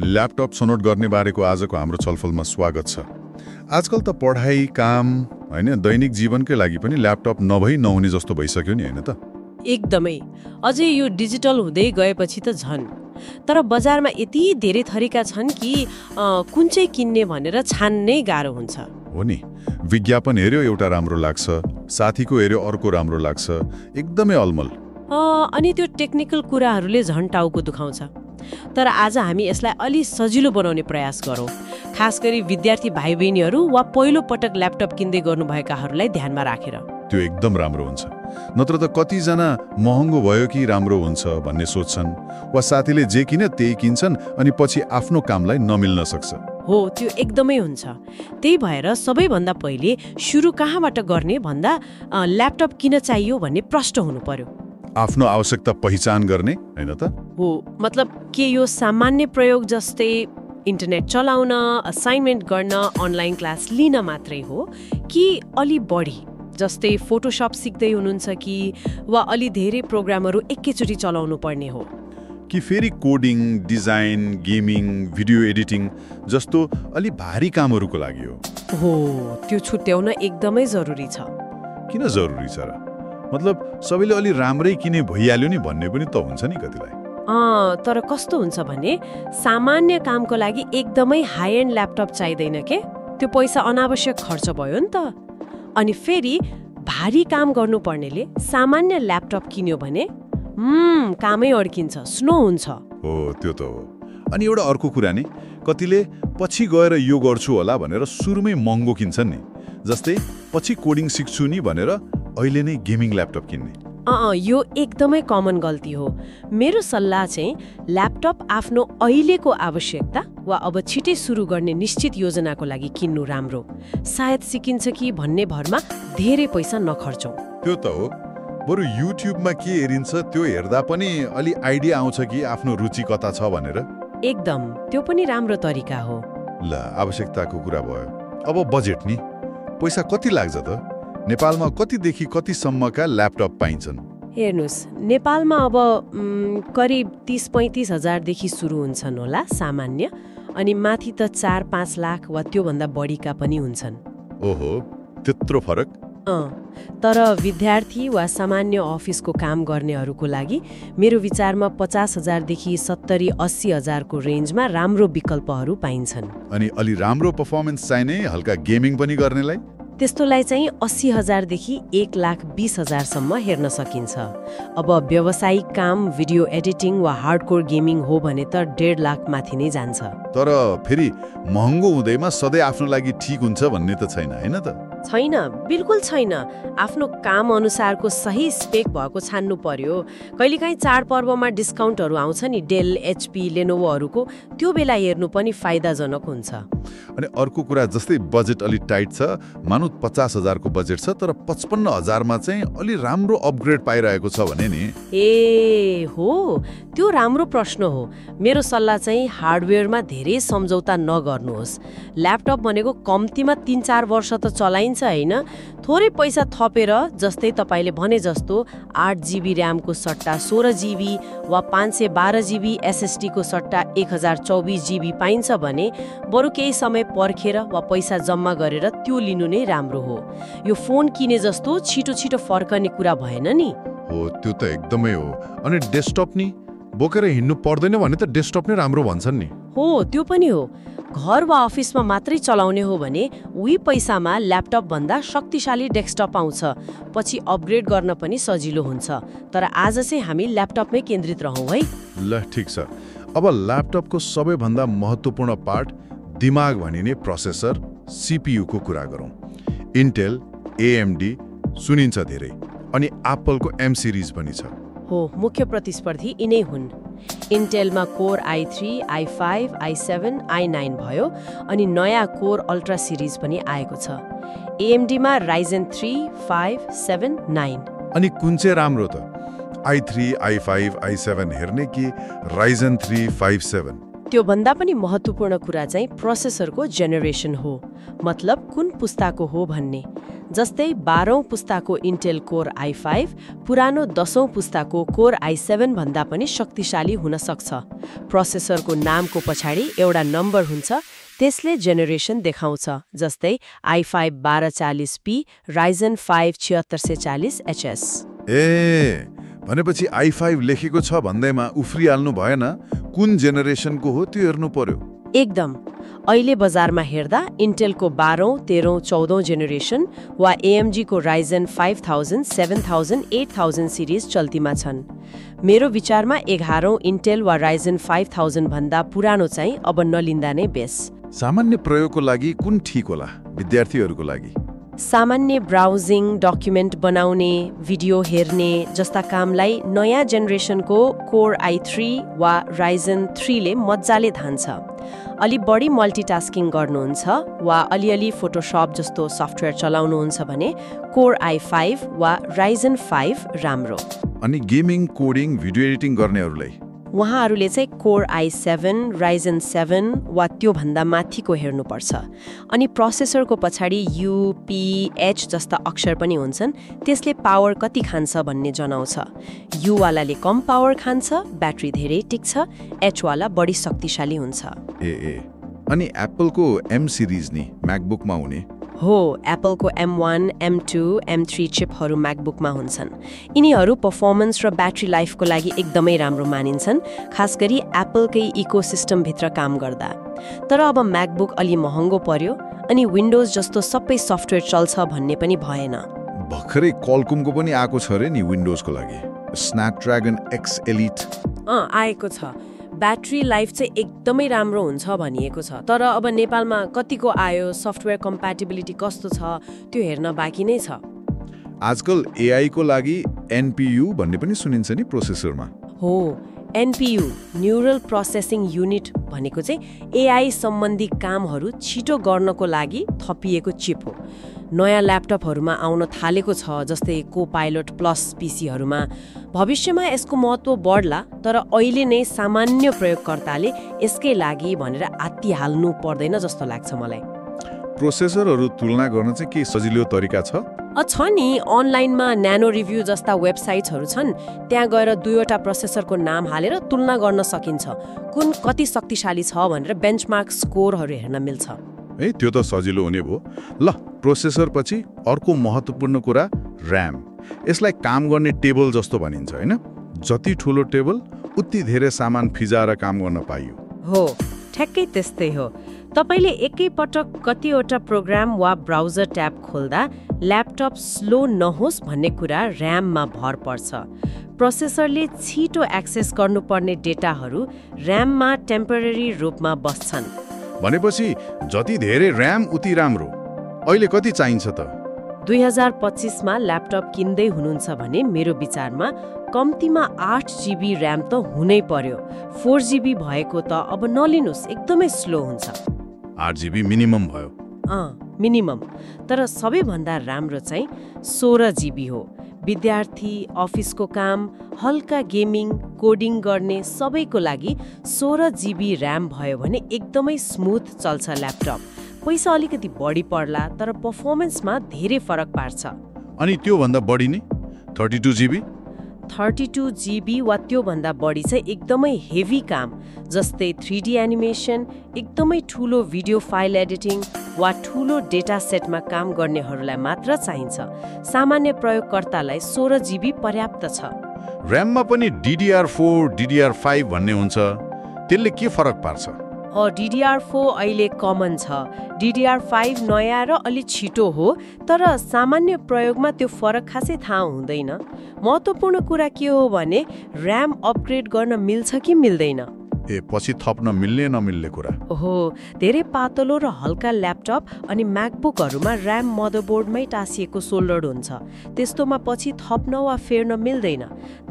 Laptop छनौट गर्ने बारेको आजको हाम्रो छलफलमा स्वागत छ। आजकल त पढाइ काम होइन दैनिक जीवनकै लागि पनि ल्यापटप नभई नहुने जस्तो भइसक्यो नि होइन त? एकदमै। अझै यो डिजिटल हुँदै गएपछि त झन्। तर बजारमा यति धेरै थरीका छन् कि कुन चाहिँ किन्ने भनेर छान्नै गाह्रो हुन्छ। हो नि। विज्ञापन हेऱ्यो एउटा राम्रो लाग्छ। साथीको हेऱ्यो अर्को राम्रो लाग्छ। एकदमै अलमल। अनि त्यो टेक्निकल कुराहरूले झन् टाउको दुखाउँछ। तर आज हामी यसलाई अलि सजिलो बनाउने प्रयास गरौँ। खास गरी विद्यार्थी भाइ बहिनीहरू वा पहिलो पटक ल्यापटप किन्दै गर्नुभएकाहरूलाई ध्यानमा राखेर। त्यो एकदम राम्रो हुन्छ। नत्र त कतिजना महँगो भयो कि राम्रो हुन्छ भन्ने सोच्छन् वा साथीले जे किने त्यही किन्छन् अनि पछि आफ्नो कामलाई नमिल्न सक्छ। हो त्यो एकदमै हुन्छ। त्यही भएर सबैभन्दा पहिले सुरु कहाँबाट गर्ने भन्दा ल्यापटप किन चाहियो भन्ने प्रश्न हुनु पर्यो। आफ्नो आवश्यकता पहिचान गर्ने होइन त? हो मतलब के यो सामान्य प्रयोग जस्तै इन्टरनेट चलाउन असाइनमेन्ट गर्न अनलाइन क्लास लिन मात्रै हो? कि अलि बढी? जस्तै फोटोसप सिक्दै हुनुहुन्छ कि वा अलि धेरै प्रोग्रामहरू एकैचोटि चलाउनु पर्ने हो? कि फेरि coding design gaming video editing जस्तो अलि भारी कामहरूको लागि हो? हो त्यो छुट्याउन एकदमै जरुरी छ। किन जरुरी छ र? मतलब सबैले अलि राम्रै किने भइहाल्यो नि भन्ने पनि त हुन्छ नि कतिलाई। तर कस्तो हुन्छ भने सामान्य कामको लागि एकदमै हाई एन्ड ल्यापटप चाहिँदैन के? त्यो पैसा अनावश्यक खर्च भयो नि त। अनि फेरि भारी काम गर्नुपर्नेले सामान्य ल्यापटप किन्यो भने कामै अड्किन्छ स्नो हुन्छ। हो त्यो त हो। अनि एउटा अर्को कुरा नि कतिले पछि गएर यो गर्छु होला भनेर सुरुमै महँगो किन्छन् नि। जस्तै पछि कोडिङ सिक्छु नि भनेर अहिले नै गेमिङ ल्यापटप किन्ने। अँ यो एकदमै कमन गल्ती हो। मेरो सल्लाह चाहिँ ल्यापटप आफ्नो अहिलेको आवश्यकता वा अब छिटै सुरु गर्ने निश्चित योजनाको लागि किन्नु राम्रो। सायद सिकिन्छ कि भन्ने भरमा धेरै पैसा नखर्चौँ। त्यो त हो। बरु युट्युबमा के हेरिन्छ त्यो हेर्दा पनि अलि आइडिया आउँछ कि आफ्नो रुचि कता छ भनेर। एकदम। त्यो पनि राम्रो तरिका हो। ल आवश्यकताको कुरा भयो। अब बजेट नि। पैसा कति लाग्छ त? नेपालमा कतिदेखि कतिसम्मका ल्यापटप पाइन्छन्? हेर्नुहोस् नेपालमा अब करिब तिस पैँतिस हजारदेखि सुरु हुन्छन् होला सामान्य अनि माथि त चार पाँच लाख वा त्योभन्दा बढीका पनि हुन्छन्। ओहो त्यत्रो फरक? अँ तर विद्यार्थी वा सामान्य अफिसको काम गर्नेहरूको लागि मेरो विचारमा पचास हजारदेखि सत्तरी अस्सी हजारको रेन्जमा राम्रो विकल्पहरू पाइन्छन्। अनि अलि राम्रो पर्फर्मेन्स चाहिने हल्का गेमिङ पनि गर्नेलाई? त्यस्तोलाई चाहिँ अस्सी हजारदेखि एक लाख बिस हजारसम्म हेर्न सकिन्छ। अब व्यावसायिक काम भिडियो एडिटिङ वा हार्डकोर गेमिङ हो भने त डेढ लाख माथि नै जान्छ। तर फेरि महँगो हुँदैमा सधैँ आफ्नो लागि ठिक हुन्छ भन्ने त छैन होइन त? छैन बिल्कुल छैन। आफ्नो काम अनुसारको सही स्पेक भएको छान्नु पर्यो। कहिलेकाहीँ चाडपर्वमा डिस्काउन्टहरू आउँछ नि डेल एचपी लेनोभोहरूको त्यो बेला हेर्नु पनि फाइदाजनक हुन्छ। अनि अर्को कुरा जस्तै बजेट अलि टाइट छ मानौ पचास हजारको बजेट छ तर पचपन्न हजारमा चाहिँ अलि राम्रो अपग्रेड पाइरहेको छ भने नि। ए हो। त्यो राम्रो प्रश्न हो। मेरो सल्लाह चाहिँ हार्डवेयरमा धेरै सम्झौता नगर्नुहोस्। ल्यापटप भनेको कम्तीमा तिन चार वर्ष त चलाइन्छ होइन? थोरै पैसा थपेर जस्तै तपाईँले भने जस्तो आठ जिबी ऱ्यामको सट्टा सोह्र जिबी वा पाँच सय बाह्र जिबी एसएसडीको सट्टा एक हजार चौबिस जिबी पाइन्छ भने बरु केही समय पर्खेर वा पैसा जम्मा गरेर त्यो लिनु नै राम्रो हो। यो फोन किने जस्तो छिटो छिटो फर्कने कुरा भएन नि। हो त्यो त एकदमै हो। अनि डेस्कटप नि? बोकेर हिँड्नु पर्दैन भने त डेस्कटप नै राम्रो भन्छन् नि। हो त्यो पनि हो। घर वा अफिसमा मात्रै चलाउने हो भने उही पैसामा ल्यापटप भन्दा शक्तिशाली डेस्कटप आउँछ। पछि अपग्रेड गर्न पनि सजिलो हुन्छ। तर आज चाहिँ हामी ल्यापटपमै केन्द्रित रहौँ है। ल ठिक छ। अब ल्यापटपको सबैभन्दा महत्त्वपूर्ण पार्ट दिमाग भनिने प्रोसेसर सिपियुको कुरा गरौँ। इन्टेल एएमडी सुनिन्छ धेरै अनि एप्पलको एम सिरिज पनि छ। हो मुख्य प्रतिस्पर्धी यिनै हुन्। इन्टेलमा core i three i five i seven i nine भयो अनि नयाँ कोर अल्ट्रा सिरिज पनि आएको छ। एएमडीमा Ryzen three five seven nine. अनि कुन चाहिँ राम्रो त? I three i five i seven हेर्ने कि राइजन थ्री फाइभ सेभेन? त्योभन्दा पनि महत्त्वपूर्ण कुरा चाहिँ प्रोसेसरको जेनेरेसन हो। मतलब कुन पुस्ताको हो भन्ने। जस्तै बाह्रौँ पुस्ताको इन्टेल कोर आई फाइभ पुरानो दसौँ पुस्ताको कोर आई सेभेन भन्दा पनि शक्तिशाली हुन सक्छ। प्रोसेसरको नामको पछाडि एउटा नम्बर हुन्छ त्यसले जेनेरेसन देखाउँछ जस्तै आई फाइभ बाह्र चालिस पी राइजन फाइभ छिहत्तर सय चालिस एचएस। ए भनेपछि आई फाइभ लेखेको छ भन्दैमा उफ्रिहाल्नु भएन कुन जेनेरेसनको हो त्यो हेर्नु पर्यो। एकदम। अहिले बजारमा हेर्दा इन्टेलको बाह्रौँ तेह्रौँ चौधौँ जेनेरेसन वा एएमजीको Ryzen five thousand seven thousand eight thousand series चल्तीमा छन्। मेरो विचारमा एघारौँ इन्टेल वा राइजन फाइभ थाउजन्डभन्दा पुरानो चाहिँ अब नलिँदा नै बेस। सामान्य प्रयोगको लागि कुन ठिक होला विद्यार्थीहरूको लागि? सामान्य ब्राउजिङ डकुमेन्ट बनाउने भिडियो हेर्ने जस्ता कामलाई नयाँ जेनेरेसनको कोर आई थ्री वा राइजन थ्रीले मजाले धान्छ। अलि बढी मल्टिटास्किङ गर्नुहुन्छ वा अलिअलि फोटोसप जस्तो सफ्टवेयर चलाउनुहुन्छ भने कोर आई फाइभ वा राइजन फाइभ राम्रो। अनि गेमिङ कोडिङ भिडियो एडिटिङ गर्नेहरूलाई उहाँहरूले चाहिँ core i seven Ryzen seven वा त्योभन्दा माथिको हेर्नुपर्छ। अनि प्रोसेसरको पछाडि युपिएच जस्ता अक्षर पनि हुन्छन्। त्यसले पावर कति खान्छ भन्ने जनाउँछ। युवालाले कम पावर खान्छ ब्याट्री धेरै टिक्छ एचवाला बढी शक्तिशाली हुन्छ। ए ए। अनि एप्पलको एम सिरिज नि म्याकबुकमा हुने। हो एप्पलको M one M two M three चिपहरू म्याकबुकमा हुन्छन्। यिनीहरू पर्फर्मेन्स र ब्याट्री लाइफको लागि एकदमै राम्रो मानिन्छन् खास गरी एप्पलकै इकोसिस्टमभित्र काम गर्दा। तर अब म्याकबुक अलि महँगो पर्यो अनि विन्डोज जस्तो सबै सफ्टवेयर चल्छ भन्ने पनि भएन। भर्खरै कलकुमको पनि आएको छ अरे नि विन्डोजको लागि। स्न्यापड्रागन एक्स एलिट अँ आएको छ। ब्याट्री लाइफ चाहिँ एकदमै राम्रो हुन्छ भनिएको छ। तर अब नेपालमा कतिको आयो सफ्टवेयर कम्प्याटेबिलिटी कस्तो छ त्यो हेर्न बाँकी नै छ। आजकल एआईको लागि एनपियु भन्ने पनि सुनिन्छ नि प्रोसेसरमा। हो एनपियु न्युरल प्रोसेसिङ युनिट भनेको चाहिँ एआई सम्बन्धी कामहरू छिटो गर्नको लागि थपिएको चिप हो। नयाँ ल्यापटपहरूमा आउन थालेको छ जस्तै को पाइलट प्लस पिसीहरूमा भविष्यमा यसको महत्त्व बढ्ला तर अहिले नै सामान्य प्रयोगकर्ताले यसकै लागि भनेर आत्ती हाल्नु पर्दैन जस्तो लाग्छ मलाई। प्रोसेसरहरू तुलना गर्न चाहिँ के सजिलो तरिका छ? छ नि। अनलाइनमा न्यानो रिभ्यू जस्ता वेबसाइट्सहरू छन्। त्यहाँ गएर दुईवटा प्रोसेसरको नाम हालेर तुलना गर्न सकिन्छ। कुन कति शक्तिशाली छ भनेर बेन्चमार्क स्कोरहरू हेर्न मिल्छ। है त्यो त सजिलो हुने भयो। ल प्रोसेसर पछि अर्को महत्त्वपूर्ण कुरा ऱ्याम यसलाई काम गर्ने टेबल जस्तो भनिन्छ होइन? जति ठुलो टेबल उति धेरै सामान फिजाएर काम गर्न पाइयो। हो ठ्याक्कै त्यस्तै हो। तपाईँले एकैपटक कतिवटा प्रोग्राम वा ब्राउजर ट्याब खोल्दा ल्यापटप स्लो नहोस् भन्ने कुरा ऱ्याममा भर पर्छ। प्रोसेसरले छिटो एक्सेस गर्नुपर्ने डेटाहरू ऱ्याममा टेम्पररी रूपमा बस्छन्। भनेपछि जति धेरै ऱ्याम उति राम्रो। अहिले कति चाहिन्छ त? दुई हजार पच्चिसमा ल्यापटप किन्दै हुनुहुन्छ भने मेरो विचारमा कम्तीमा आठ जिबी ऱ्याम त हुनै पर्यो। फोर जिबी भएको त अब नलिनुहोस् एकदमै स्लो हुन्छ। आठ जिबी मिनिमम भयो। अँ मिनिमम। तर सबैभन्दा राम्रो चाहिँ सोह्र जिबी हो। विद्यार्थी अफिसको काम हल्का गेमिङ कोडिङ गर्ने सबैको लागि सोह्र जिबी ऱ्याम भयो भने एकदमै स्मुथ चल्छ ल्यापटप। पैसा अलिकति बढी पर्ला तर पर्फर्मेन्समा धेरै फरक पार्छ। अनि त्योभन्दा बढी नै thirty two GB? Thirty two GB वा त्योभन्दा बढी चाहिँ एकदमै हेभी काम जस्तै थ्री डी एनिमेसन एकदमै ठुलो भिडियो फाइल एडिटिङ वा ठुलो डेटा सेटमा काम गर्नेहरूलाई मात्र चाहिन्छ। सामान्य प्रयोगकर्तालाई सोह्र जिबी पर्याप्त छ। ऱ्याममा पनि डिडिआर फोर डिडिआर फाइभ भन्ने हुन्छ। त्यसले के फरक पार्छ? डिडिआर फोर अहिले कमन छ। डिडिआर फाइभ नयाँ र अलि छिटो हो तर सामान्य प्रयोगमा त्यो फरक खासै थाहा हुँदैन। महत्त्वपूर्ण कुरा के हो भने ऱ्याम अपग्रेड गर्न मिल्छ कि मिल्दैन? ए पछि थप्न मिल्ने नमिल्ने कुरा। हो धेरै पातलो र हल्का ल्यापटप अनि म्याकबुकहरूमा ऱ्याम मदरबोर्डमै टाँसिएको सोल्डर हुन्छ। त्यस्तोमा पछि थप्न वा फेर्न मिल्दैन।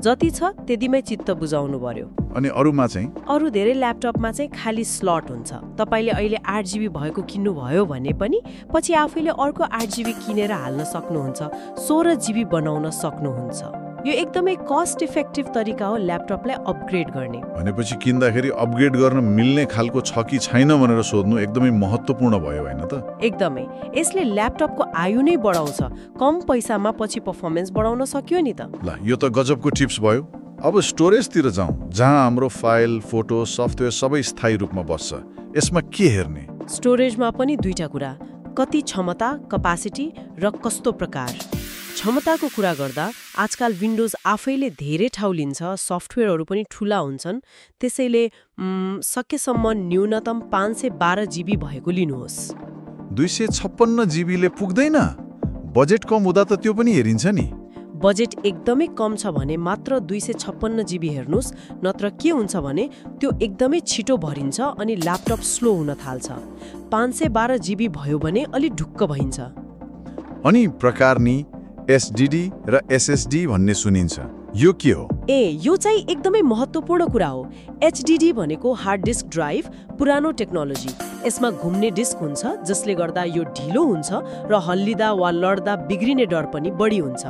जति छ त्यतिमै चित्त बुझाउनु पर्यो। अनि अरूमा चाहिँ? अरू धेरै ल्यापटपमा चाहिँ खाली स्लट हुन्छ। तपाईँले अहिले आठ जिबी भएको किन्नुभयो भने पनि पछि आफैले अर्को आठ जिबी किनेर हाल्न सक्नुहुन्छ सोह्र जिबी बनाउन सक्नुहुन्छ। यो एकदमै कस्ट इफेक्टिभ तरिका हो ल्यापटपलाई अपग्रेड गर्ने। भनेपछि किन्दाखेरि अपग्रेड गर्न मिल्ने खालको छ कि छैन भनेर सोध्नु एकदमै महत्त्वपूर्ण भयो होइन त? एकदमै। यसले ल्यापटपको आयु नै बढाउँछ। कम पैसामा पछि पर्फर्मेन्स बढाउन सक्यो नि त। ल यो त गजबको टिप्स भयो। अब स्टोरेजतिर जाउँ जहाँ हाम्रो फाइल फोटो सफ्टवेयर सबै स्थायी रूपमा बस्छ। यसमा के हेर्ने? स्टोरेजमा पनि दुईटा कुरा। कति क्षमता कपासिटी र कस्तो प्रकार। क्षमताको कुरा गर्दा आजकाल विन्डोज आफैले धेरै ठाउँ लिन्छ सफ्टवेयरहरू पनि ठुला हुन्छन्। त्यसैले सकेसम्म न्यूनतम पाँच सय बाह्र जिबी भएको लिनुहोस्। दुई सय छप्पन्न जिबीले पुग्दैन? बजेट कम हुँदा त त्यो पनि हेरिन्छ नि। बजेट एकदमै कम छ भने मात्र दुई सय छप्पन्न जिबी हेर्नुहोस् नत्र के हुन्छ भने त्यो एकदमै छिटो भरिन्छ अनि ल्यापटप स्लो हुन थाल्छ। पाँच सय बाह्र जिबी भयो भने अलि ढुक्क भइन्छ। अनि प्रकार नि एसडिडी र एसएसडी भन्ने सुनिन्छ। यो के हो? ए यो चाहिँ एकदमै महत्त्वपूर्ण कुरा हो। एचडिडी भनेको हार्ड डिस्क ड्राइभ पुरानो टेक्नोलोजी। यसमा घुम्ने डिस्क हुन्छ जसले गर्दा यो ढिलो हुन्छ र हल्लिँदा वा लड्दा बिग्रिने डर पनि बढी हुन्छ।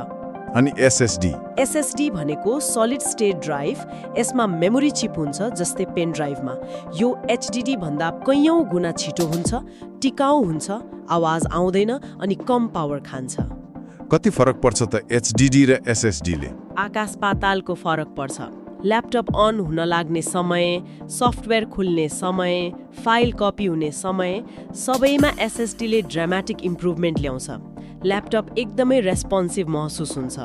अनि एसएसडी? एसएसडी भनेको सलिड स्टेट ड्राइभ। यसमा मेमोरी चिप हुन्छ जस्तै पेन ड्राइभमा। यो एचडिडी भन्दा कैयौँ गुणा छिटो हुन्छ टिकाउ हुन्छ आवाज आउँदैन अनि कम पावर खान्छ। कति फरक पर्छ त एचडिडी र एसएसडीले आकाश पातालको फरक पर्छ। ल्यापटप अन हुन लाग्ने समय सफ्टवेयर खुल्ने समय फाइल कपी हुने समय सबैमा एसएसडीले ड्रामेटिक इम्प्रुभमेन्ट ल्याउँछ। ल्यापटप एकदमै रेस्पोन्सिभ महसुस हुन्छ।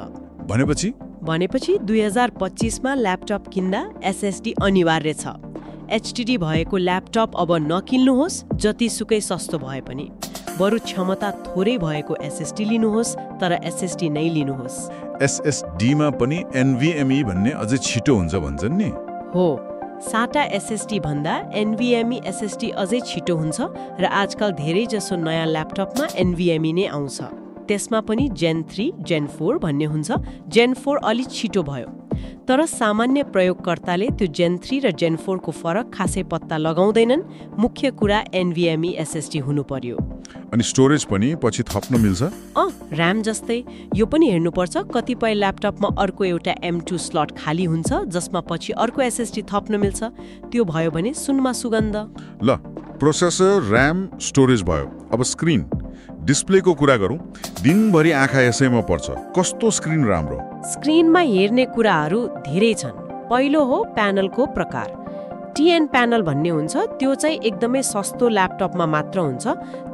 भनेपछि? भनेपछि दुई हजार पच्चिसमा ल्यापटप किन्दा एसएसडी अनिवार्य छ। एचटिडी भएको ल्यापटप अब नकिन्नुहोस् जतिसुकै सस्तो भए पनि। बरु क्षमता थोरै भएको एसएसडी लिनुहोस् तर एसएसडी नै लिनुहोस्। एसएसडीमा पनि एनभिएमई भन्ने अझै छिटो हुन्छ भन्छन् नि। हो साटा एसएसडी भन्दा एनभिएमई एसएसडी अझै छिटो हुन्छ र आजकल धेरैजसो नयाँ ल्यापटपमा एनभिएमई नै आउँछ। त्यसमा पनि जेन थ्री जेन फोर भन्ने हुन्छ। जेन फोर अलि छिटो भयो। तर सामान्य प्रयोगकर्ताले त्यो जेन थ्री र जेन फोरको फरक खासै पत्ता लगाउँदैनन्। मुख्य कुरा एनभिएमई एसएसडी हुनु पर्यो। अनि स्टोरेज पनि पछि थप्न मिल्छ? अँ ऱ्याम जस्तै। यो पनि हेर्नुपर्छ कतिपय ल्यापटपमा अर्को एउटा एम टू स्लट खाली हुन्छ जसमा पछि अर्को एसएसडी थप्न मिल्छ। त्यो भयो भने सुनमा सुगन्ध। ल प्रोसेसर ऱ्याम स्टोरेज भयो। अब स्क्रिन डिस्प्लेको कुरा गरौँ। दिनभरि आँखा यसैमा पर्छ। कस्तो स्क्रिन राम्रो? स्क्रिनमा हेर्ने कुराहरू धेरै छन्। पहिलो हो प्यानलको प्रकार। टिएन प्यानल भन्ने हुन्छ त्यो चाहिँ एकदमै सस्तो ल्यापटपमा मात्र हुन्छ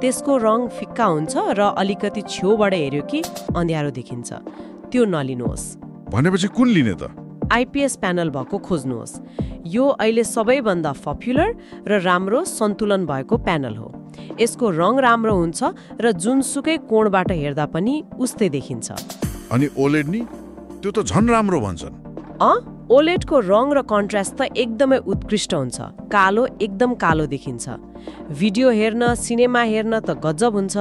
त्यसको रङ फिक्का हुन्छ र अलिकति छेउबाट हेऱ्यो कि अँध्यारो देखिन्छ। त्यो नलिनुहोस्। भनेपछि कुन लिने त? आइपिएस प्यानल भएको खोज्नुहोस्। यो अहिले सबैभन्दा पपुलर र राम्रो सन्तुलन भएको प्यानल हो। यसको रङ राम्रो हुन्छ र जुनसुकै कोणबाट हेर्दा पनि उस्तै देखिन्छ। अनि ओलेड नि? त्यो त झन् राम्रो भन्छन्। अँ? ओलेटको रङ र कन्ट्रास्ट त एकदमै उत्कृष्ट हुन्छ। कालो एकदम कालो देखिन्छ। भिडियो हेर्न सिनेमा हेर्न त गजब हुन्छ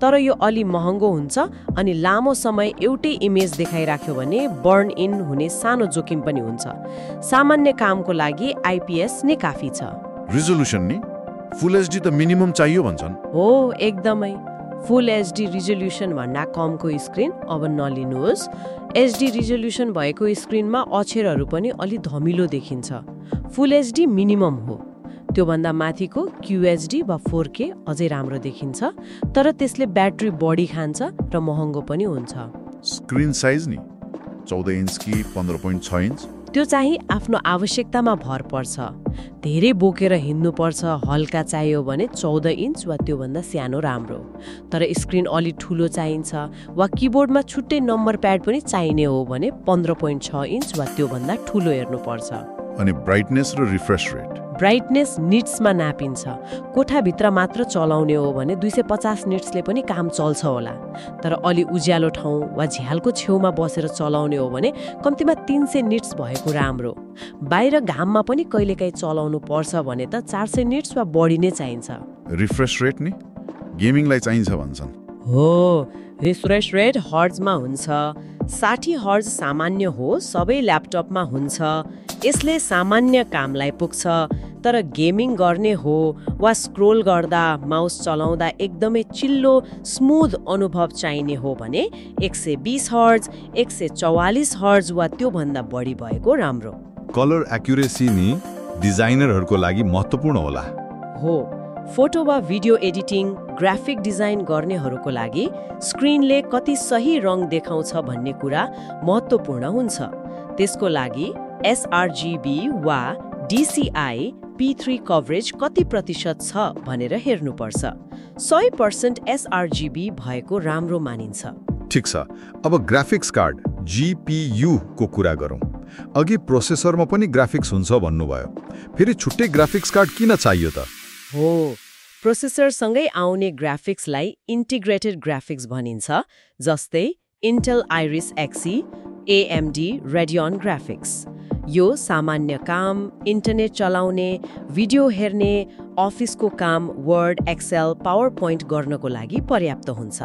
तर यो अलि महँगो हुन्छ अनि लामो समय एउटै इमेज देखाइराख्यो भने बर्न इन हुने सानो जोखिम पनि हुन्छ। सामान्य कामको लागि आइपिएस नै काफी छ। रिजोल्युसन नि? फुल एचडी त मिनिमम चाहियो भन्छन्। हो एकदमै। फुल एचडी रिजोल्युसन भन्दा कमको स्क्रिन अब नलिनुहोस्। एचडी रिजोल्युसन भएको स्क्रिनमा अक्षरहरू पनि अलि धमिलो देखिन्छ। फुल एचडी मिनिमम हो। त्योभन्दा माथिको क्युएचडी वा फोर के अझै राम्रो देखिन्छ तर त्यसले ब्याट्री बढी खान्छ र महँगो पनि हुन्छ। स्क्रिन साइज नि चौध इन्च कि पन्ध्र पोइन्ट छ इन्च। त्यो चाहिँ आफ्नो आवश्यकतामा भर पर्छ। धेरै बोकेर हिँड्नुपर्छ हल्का चाहियो भने चौध इन्च वा त्योभन्दा सानो राम्रो। तर स्क्रिन अलि ठुलो चाहिन्छ वा किबोर्डमा छुट्टै नम्बर प्याड पनि चाहिने हो भने पन्ध्र पोइन्ट छ इन्च वा त्योभन्दा ठुलो हेर्नुपर्छ। अनि ब्राइटनेस र रिफ्रेस रेट। ब्राइटनेस निट्समा नापिन्छ। कोठाभित्र मात्र चलाउने हो भने दुई सय पचास निट्सले पनि काम चल्छ होला। तर अलि उज्यालो ठाउँ वा झ्यालको छेउमा बसेर चलाउने हो भने कम्तीमा तिन सय निट्स भएको राम्रो। बाहिर घाममा पनि कहिलेकाहीँ चलाउनु पर्छ भने त चार सय निट्स वा बढी नै चाहिन्छ। रिफ्रेस रेट नि? गेमिङलाई चाहिन्छ भन्छन्। हो रिफ्रेस रेट हर्जमा हुन्छ। साठी हर्ज सामान्य हो सबै ल्यापटपमा हुन्छ। यसले सामान्य कामलाई पुग्छ तर गेमिङ गर्ने हो वा स्क्रोल गर्दा माउस चलाउँदा एकदमै चिल्लो स्मुथ अनुभव चाहिने हो भने एक सय बिस हर्ज एक सय चौवालिस हर्ज वा त्योभन्दा बढी भएको राम्रो। कलर एक्युरेसी नि डिजाइनरहरूको लागि महत्त्वपूर्ण होला। हो फोटो वा भिडियो एडिटिङ ग्राफिक डिजाइन गर्नेहरूको लागि स्क्रिनले कति सही रङ देखाउँछ भन्ने कुरा महत्त्वपूर्ण हुन्छ। त्यसको लागि एसआरजिबी वा डिसिआई पी थ्री कभरेज कति प्रतिशत छ भनेर हेर्नुपर्छ। सय पर्सेन्ट एसआरजिबी भएको राम्रो मानिन्छ। ठिक छ। अब ग्राफिक्स कार्ड GPU को कुरा गरौँ। अघि प्रोसेसरमा पनि ग्राफिक्स हुन्छ भन्नुभयो। फेरि छुट्टै ग्राफिक्स कार्ड किन चाहियो त? हो। प्रोसेसरसँगै आउने ग्राफिक्सलाई इन्टिग्रेटेड ग्राफिक्स भनिन्छ जस्तै Intel Iris Xe AMD Radeon graphics. यो सामान्य काम इन्टरनेट चलाउने भिडियो हेर्ने अफिसको काम वर्ड एक्सेल पावर पोइन्ट गर्नको लागि पर्याप्त हुन्छ।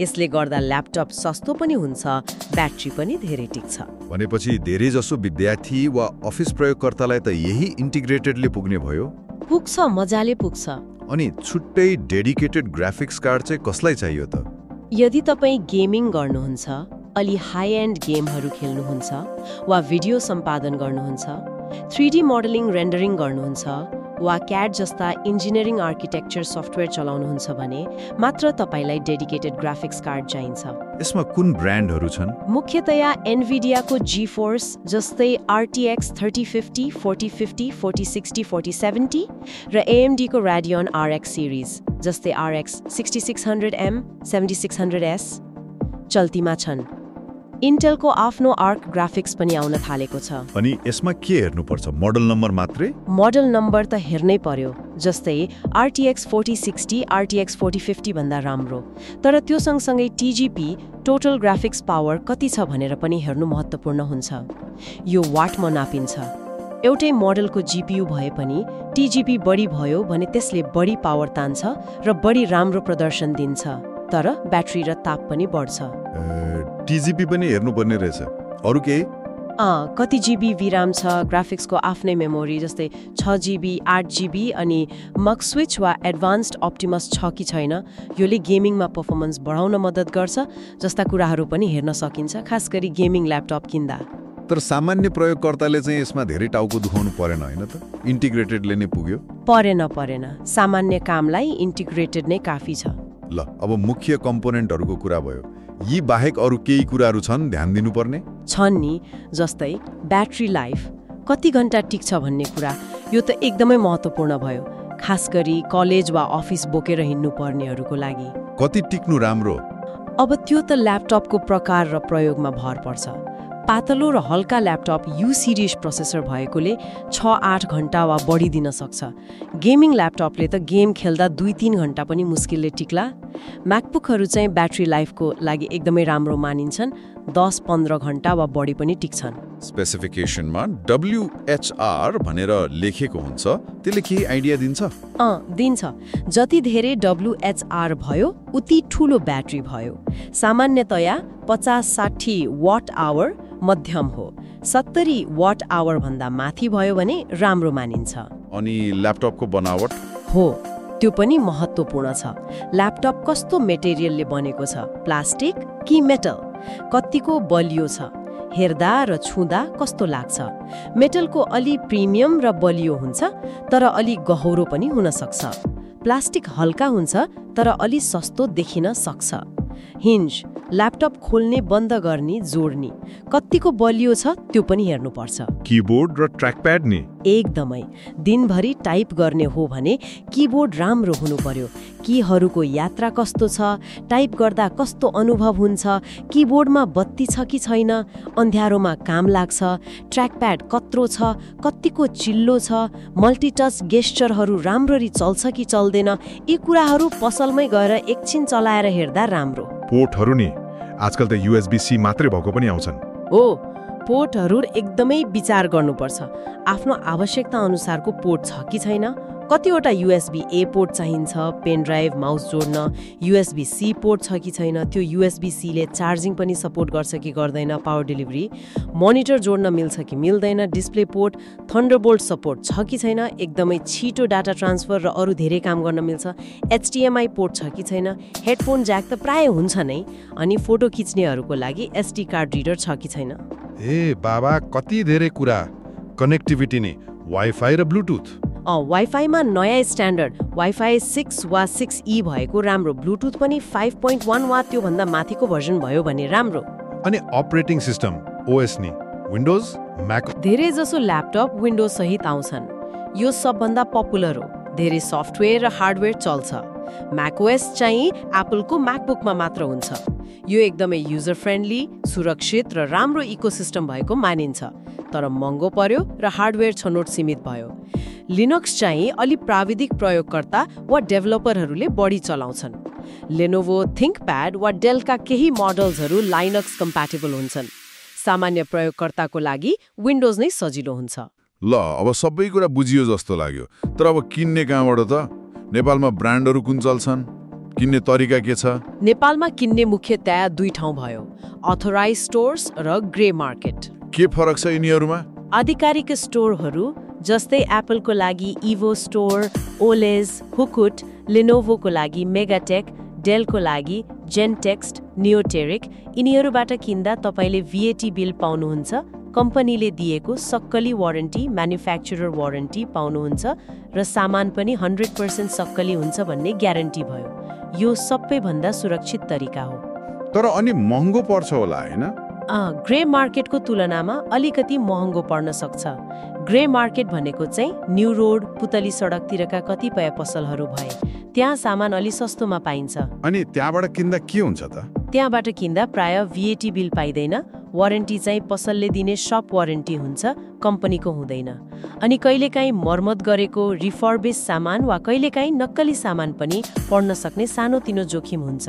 यसले गर्दा ल्यापटप सस्तो पनि हुन्छ ब्याट्री पनि धेरै टिक्छ। भनेपछि धेरैजसो विद्यार्थी वा अफिस प्रयोगकर्तालाई त यही इन्टिग्रेटेडले पुग्ने भयो? पुग्छ मजाले पुग्छ। अनि छुट्टै डेडिकेटेड ग्राफिक्स कार्ड चाहिँ कसलाई चाहियो त? यदि तपाईँ गेमिङ गर्नुहुन्छ अलि हाई एन्ड गेमहरू खेल्नुहुन्छ वा भिडियो सम्पादन गर्नुहुन्छ थ्री डी मोडलिङ रेन्डरिङ गर्नुहुन्छ वा क्याट जस्ता इन्जिनियरिङ आर्किटेक्चर सफ्टवेयर चलाउनुहुन्छ भने मात्र तपाईँलाई डेडिकेटेड ग्राफिक्स कार्ड चाहिन्छ। यसमा कुन ब्रान्डहरू छन्? मुख्यतया एनभिडियाको जी फोर्स जस्तै RTX thirty fifty forty fifty forty sixty forty seventy र एएमडीको रेडियन आरएक्स सिरिज जस्तै RX sixty six hundred M seventy six hundred S चल्तीमा छन्। इन्टेलको आफ्नो आर्क ग्राफिक्स पनि आउन थालेको छ। अनि यसमा के हेर्नुपर्छ? मोडल नम्बर मात्रै? मोडल नम्बर त हेर्नै पर्यो जस्तै RTX forty sixty RTX forty fifty भन्दा राम्रो। तर त्यो सँगसँगै टिजिपी टोटल ग्राफिक्स पावर कति छ भनेर पनि हेर्नु महत्त्वपूर्ण हुन्छ। यो वाटमा नापिन्छ। एउटै मोडलको जिपियु भए पनि टिजिपी बढी भयो भने त्यसले बढी पावर तान्छ र बढी राम्रो प्रदर्शन दिन्छ। तर ब्याट्री र ताप पनि बढ्छ। टिजिपी पनि हेर्नुपर्ने रहेछ। अरू केही? अँ कति जिबी विराम छ ग्राफिक्सको आफ्नै मेमोरी जस्तै छ जिबी आठ जिबी अनि मक स्विच वा एडभान्स्ड अप्टिमस छ कि छैन योले गेमिङमा पर्फर्मेन्स बढाउन मद्दत गर्छ जस्ता कुराहरू पनि हेर्न सकिन्छ खास गरी गेमिङ ल्यापटप किन्दा। तर सामान्य प्रयोगकर्ताले चाहिँ यसमा धेरै टाउको दुखाउनु परेन होइन त? इन्टिग्रेटेडले नै पुग्यो। परेन परेन। सामान्य कामलाई इन्टिग्रेटेड नै काफी छ। ल अब मुख्य कम्पोनेन्टहरूको कुरा भयो। यी बाहेक अरू केही कुराहरू छन् ध्यान दिनुपर्ने? छन् नि जस्तै ब्याट्री लाइफ कति घन्टा टिक्छ भन्ने कुरा यो त एकदमै महत्त्वपूर्ण भयो खास गरी कलेज वा अफिस बोकेर हिँड्नु पर्नेहरूको लागि। कति टिक्नु राम्रो? अब त्यो त ल्यापटपको प्रकार र प्रयोगमा भर पर्छ। पातलो र हल्का ल्यापटप यु सिरिज प्रोसेसर भएकोले छ आठ घन्टा वा बढी दिन सक्छ। गेमिङ ल्यापटपले त गेम खेल्दा दुई तिन घन्टा पनि मुस्किलले टिक्ला। म्याकबुकहरू चाहिँ ब्याट्री लाइफको लागि एकदमै राम्रो मानिन्छन्। दस पन्ध्र घन्टा वा बढी पनि टिक्छन्। स्पेसिफिकेसनमा डब्लुएचआर भनेर लेखेको हुन्छ। त्यसले केही आइडिया दिन्छ? अँ दिन्छ। जति धेरै डब्लुएचआर भयो उति ठुलो ब्याट्री भयो। सामान्यतया पचास साठी वाट आवर मध्यम हो। सत्तरी वाट आवर भन्दा माथि भयो भने राम्रो मानिन्छ। अनि ल्यापटपको बनावट? हो त्यो पनि महत्त्वपूर्ण छ। ल्यापटप कस्तो मेटेरियलले बनेको छ? प्लास्टिक कि मेटल? कतिको बलियो छ? हेर्दा र छुँदा कस्तो लाग्छ? मेटलको अलि प्रिमियम र बलियो हुन्छ तर अलि गहौरो पनि हुन सक्छ। प्लास्टिक हल्का हुन्छ तर अलि सस्तो देखिन सक्छ। हिन्ज ल्यापटप खोल्ने बन्द गर्ने जोड्ने। कतिको बलियो छ त्यो पनि हेर्नुपर्छ। किबोर्ड र ट्र्याकप्याड नि? एकदमै। दिनभरि टाइप गर्ने हो भने किबोर्ड राम्रो हुनु पर्यो। कीहरूको यात्रा कस्तो छ टाइप गर्दा कस्तो अनुभव हुन्छ किबोर्डमा बत्ती छ कि छैन अन्ध्यारोमा काम लाग्छ ट्र्याकप्याड कत्रो छ कत्तिको चिल्लो छ मल्टिटच गेस्चरहरू राम्ररी चल्छ कि चल्दैन यी कुराहरू पसलमै गएर एकछिन चलाएर हेर्दा राम्रो। पोर्टहरू नि आजकल त युएसबी सी मात्रै भएको पनि आउँछन्। हो पोर्टहरू एकदमै विचार गर्नुपर्छ। आफ्नो आवश्यकता अनुसारको पोर्ट छ कि छैन? कतिवटा युएसबी ए पोर्ट चाहिन्छ पेन ड्राइभ माउस जोड्न। युएसबी सी पोर्ट छ कि छैन त्यो युएसबी सीले चार्जिङ पनि सपोर्ट गर्छ कि गर्दैन पावर डेलिभरी मोनिटर जोड्न मिल्छ कि मिल्दैन डिस्प्ले पोर्ट थन्डरबोल्ट सपोर्ट छ कि छैन एकदमै छिटो डाटा ट्रान्सफर र अरू धेरै काम गर्न मिल्छ। एचटिएमआई पोर्ट छ कि छैन हेडफोन ज्याक त प्राय हुन्छ नै अनि फोटो खिच्नेहरूको लागि एसडी कार्ड रिडर छ कि छैन। ए बाबा कति धेरै कुरा। कनेक्टिभिटी नै वाइफाई र ब्लुटुथ वाइफाईमा नयाँ स्ट्यान्डर्ड वाइफाई सिक्स वा सिक्स ई भएको राम्रो ब्लुटुथ पनि फाइभ पोइन्ट वान वा त्योभन्दा माथिको भर्जन भयो भने राम्रो। अनि अपरेटिङ सिस्टम ओएस नि विन्डोज म्याक धेरैजसो ल्यापटप विन्डोज सहित आउँछन्। यो सबभन्दा पपुलर हो। धेरै सफ्टवेयर र हार्डवेयर चल्छ। म्याकओएस चाहिँ एप्पलको म्याकबुकमा मात्र हुन्छ। यो एकदमै युजर फ्रेन्डली सुरक्षित र राम्रो इकोसिस्टम भएको मानिन्छ। तर महँगो पर्यो र हार्डवेयर छनोट सीमित भयो। लिनक्स चाहिँ अलि प्राविधिक प्रयोगकर्ता वा डेभलपरहरूले बढी चलाउँछन्। लेनोभो थिङ्कप्याड वा डेलका केही मोडल्सहरू लाइनक्स कम्प्याटेबल हुन्छन्। सामान्य प्रयोगकर्ताको लागि विन्डोज नै सजिलो हुन्छ। ल अब सबै कुरा बुझियो जस्तो लाग्यो। तर अब किन्ने कहाँबाट त? नेपालमा ब्रान्डहरू कुन चल्छन्? किन्ने तरिका के छ? नेपालमा किन्ने मुख्यतया दुई ठाउँ भयो अथोराइज स्टोर्स र ग्रे मार्केट। के फरक छ यिनीहरूमा? आधिकारिक स्टोरहरू जस्तै एप्पलको लागि इभो स्टोर ओलेज हुकुट लिनोभोको लागि मेगाटेक डेलको लागि जेनटेक्स्ट नियोटेरिक यिनीहरूबाट किन्दा तपाईँले भिएटी बिल पाउनुहुन्छ कम्पनीले दिएको सक्कली वारेन्टी म्यानुफ्याक्चरर वारेन्टी पाउनुहुन्छ र सामान पनि हन्ड्रेड पर्सेन्ट सक्कली हुन्छ भन्ने ग्यारेन्टी भयो। यो सबैभन्दा सुरक्षित तरिका हो। तर अनि महँगो पर्छ होला होइन? ग्रे मार्केटको तुलनामा अलिकति महँगो पर्न सक्छ। ग्रे मार्केट भनेको चाहिँ न्यू रोड पुतली सडकतिरका कतिपय पसलहरू भए। त्यहाँ सामान अलि सस्तोमा पाइन्छ। अनि त्यहाँबाट किन्दा के हुन्छ त? त्यहाँबाट किन्दा प्राय भिएटी बिल पाइँदैन। वारेन्टी चाहिँ पसलले दिने सप वारेन्टी हुन्छ कम्पनीको हुँदैन। अनि कहिलेकाहीँ मर्मत गरेको रिफर्बिस सामान वा कहिलेकाहीँ नक्कली सामान पनि पढ्न सक्ने सानोतिनो जोखिम हुन्छ।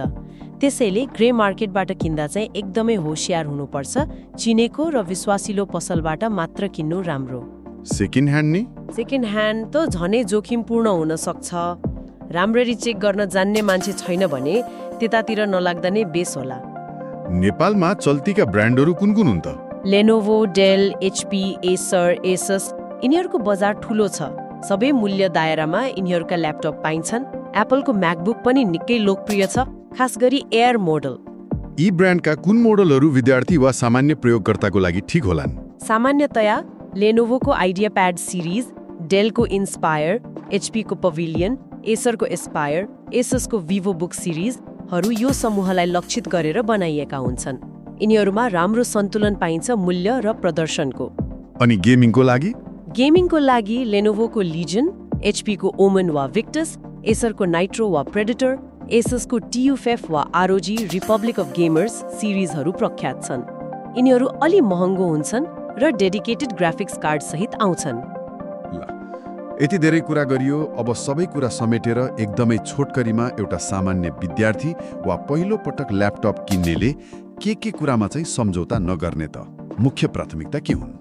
त्यसैले ग्रे मार्केटबाट किन्दा चाहिँ एकदमै होसियार हुनुपर्छ चिनेको र विश्वासिलो पसलबाट मात्र किन्नु राम्रो। सेकेन्ड ह्यान्ड नि? सेकेन्ड ह्यान्ड त झनै जोखिमपूर्ण हुन सक्छ। राम्ररी चेक गर्न जान्ने मान्छे छैन भने त्यतातिर नलाग्दा नै बेस होला। नेपालमा चल्तीका ब्रान्डहरू कुन कुन हुन् त? Lenovo Dell HP Acer Asus यिनीहरूको बजार ठुलो छ। सबै मूल्य दायरामा यिनीहरूका ल्यापटप पाइन्छन्। एप्पलको म्याकबुक पनि निकै लोकप्रिय छ खास गरी एयर मोडल यी ब्रान्डका कुन मोडलहरू विद्यार्थी वा सामान्य प्रयोगकर्ताको लागि ठिक होलान्? सामान्यतया लेनोभोको आइडिया प्याड सिरिज डेलको इन्स्पायर एचपीको पभिलियन एसरको एस्पायर एसएसको भिभो बुक सिरिजहरू यो समूहलाई लक्षित गरेर बनाइएका हुन्छन्। यिनीहरूमा राम्रो सन्तुलन पाइन्छ मूल्य र प्रदर्शनको। अनि गेमिङको लागि? गेमिङको लागि लेनोभोको लिजन एचपीको ओमन वा विक्टस एसरको नाइट्रो वा प्रेडेटर एसएसको टियुफेफ वा आरओजी रिपब्लिक अफ गेमर्स सिरिजहरू प्रख्यात छन्। यिनीहरू अलि महँगो हुन्छन् र डेडिकेटेड ग्राफिक्स कार्ड सहित आउँछन्। यति धेरै कुरा गरियो अब सबै कुरा समेटेर एकदमै छोटकरीमा एउटा सामान्य विद्यार्थी वा पहिलो पटक ल्यापटप किन्नेले के के कुरामा चाहिँ सम्झौता नगर्ने त? मुख्य प्राथमिकता के हुन्?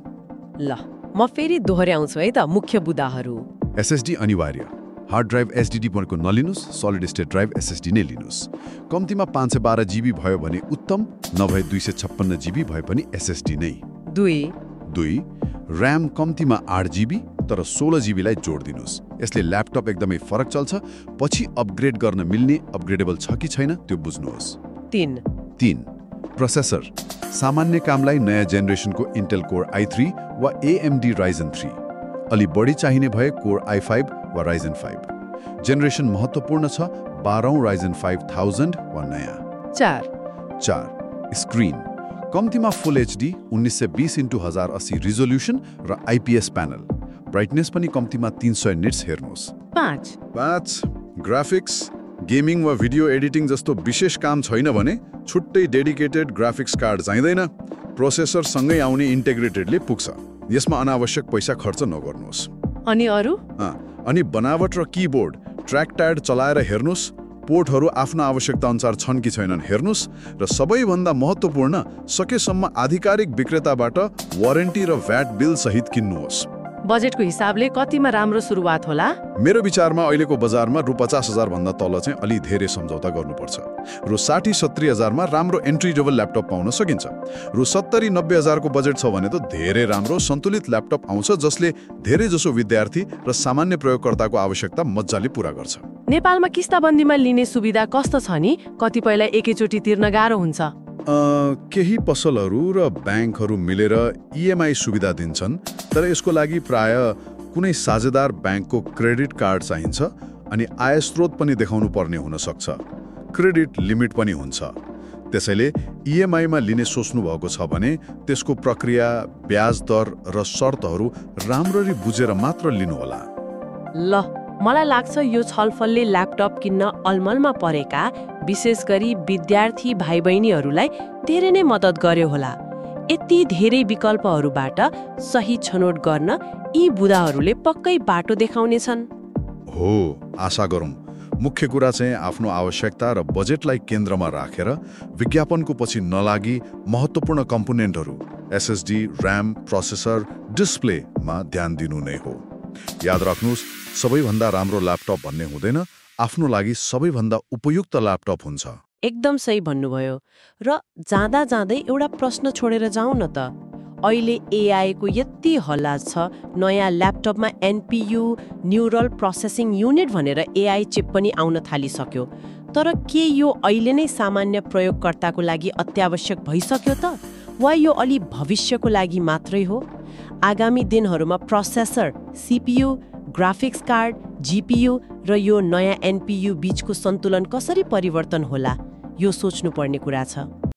ल म फेरि दोहोऱ्याउँछु है त मुख्य बुदाहरू। एसएसडी अनिवार्य। हार्ड ड्राइभ एसडिडी भनेको नलिनुहोस् सलिड स्टेट ड्राइभ एसएसडी नै लिनुहोस्। कम्तीमा पाँच सय बाह्र जिबी भयो भने उत्तम नभए दुई सय छप्पन्न जिबी भए पनि एसएसडी नै। दुई। दुई। ऱ्याम कम्तीमा आठ जिबी तर सोह्र जिबीलाई जोड दिनुहोस्। यसले ल्यापटप एकदमै फरक चल्छ पछि अपग्रेड गर्न मिल्ने अपग्रेडेबल छ कि छैन त्यो बुझ्नुहोस्। तिन। तिन। प्रोसेसर। सामान्य कामलाई नयाँ जेनेरेसनको इन्टेल कोर आई थ्री वा एएमडी राइजन थ्री। अलि बढी चाहिने भए कोर आई फाइभ वा राइजन फाइभ। जेनेरेसन महत्त्वपूर्ण छ बाह्रौँ राइजन फाइभ थाउजन्ड वा नयाँ। चार। चार। स्क्रिन। कम्तीमा फुल एचडी उन्नाइस सय बिस इन्टु हजार अस्सी रिजोल्युसन र आइपिएस प्यानल। ब्राइटनेस पनि कम्तीमा तिन सय निट्स हेर्नुहोस्। पाँच। पाँच ग्राफिक्स गेमिङ वा भिडियो एडिटिङ जस्तो विशेष काम छैन भने छुट्टै डेडिकेटेड ग्राफिक्स कार्ड चाहिँदैन। प्रोसेसरसँगै आउने इन्टेग्रेटेडले पुग्छ। यसमा अनावश्यक पैसा खर्च नगर्नुहोस्। अनि अरू? अनि बनावट र किबोर्ड ट्र्याक ट्याड चलाएर हेर्नुहोस्। पोर्टहरू आफ्नो आवश्यकता अनुसार छन् कि छैनन् हेर्नुहोस् र सबैभन्दा महत्त्वपूर्ण सकेसम्म आधिकारिक विक्रेताबाट वारेन्टी र भ्याट बिल सहित किन्नुहोस्। बजेटको हिसाबले कतिमा राम्रो सुरुवात होला? मेरो विचारमा अहिलेको बजारमा रु पचास हजारभन्दा तल चाहिँ अलि धेरै सम्झौता गर्नुपर्छ। रु साठी सत्तरी हजारमा राम्रो एन्ट्री लेभल ल्यापटप पाउन सकिन्छ। रु सत्तरी नब्बे हजारको बजेट छ भने त धेरै राम्रो सन्तुलित ल्यापटप आउँछ जसले धेरै जसो विद्यार्थी र सामान्य प्रयोगकर्ताको आवश्यकता मजाले पूरा गर्छ। नेपालमा किस्ताबन्दीमा लिने सुविधा कस्तो छ नि? कतिपयलाई एकैचोटि तिर्न गाह्रो हुन्छ। केही पसलहरू र ब्याङ्कहरू मिलेर इएमआई सुविधा दिन्छन् तर यसको लागि प्राय कुनै साझेदार ब्याङ्कको क्रेडिट कार्ड चाहिन्छ अनि आय स्रोत पनि देखाउनु पर्ने हुन सक्छ। क्रेडिट लिमिट पनि हुन्छ। त्यसैले इएमआईमा लिने सोच्नु भएको छ भने त्यसको प्रक्रिया ब्याज दर र शर्तहरू राम्ररी बुझेर मात्र लिनुहोला। ल मलाई लाग्छ यो छलफलले ल्यापटप किन्न अलमलमा परेका विशेष गरी विद्यार्थी भाइ बहिनीहरूलाई धेरै नै मद्दत गर्यो होला। यति धेरै विकल्पहरूबाट सही छनौट गर्न यी बुदाहरूले पक्कै बाटो देखाउनेछन्। हो आशा गरौँ। मुख्य कुरा चाहिँ आफ्नो आवश्यकता र बजेटलाई केन्द्रमा राखेर विज्ञापनको पछि नलागी महत्त्वपूर्ण कम्पोनेन्टहरू एसएसडी ऱ्याम प्रोसेसर डिस्प्लेमा ध्यान दिनु नै हो। याद राख्नुहोस् सबैभन्दा राम्रो ल्यापटप भन्ने हुँदैन आफ्नो लागि सबैभन्दा उपयुक्त ल्यापटप हुन्छ। एकदम सही भन्नुभयो। र जाँदा जाँदै एउटा प्रश्न छोडेर जाउँ न त। अहिले एआईको यति हल्ला छ नयाँ ल्यापटपमा एनपियु न्युरल प्रोसेसिङ युनिट भनेर एआई चिप पनि आउन थालिसक्यो। तर के यो अहिले नै सामान्य प्रयोगकर्ताको लागि अत्यावश्यक भइसक्यो त? वा यो अलि भविष्यको लागि मात्रै हो? आगामी दिनहरूमा processor CPU graphics card GPU र यो नयाँ एनपियु बीचको सन्तुलन कसरी परिवर्तन होला यो सोच्नुपर्ने कुरा छ।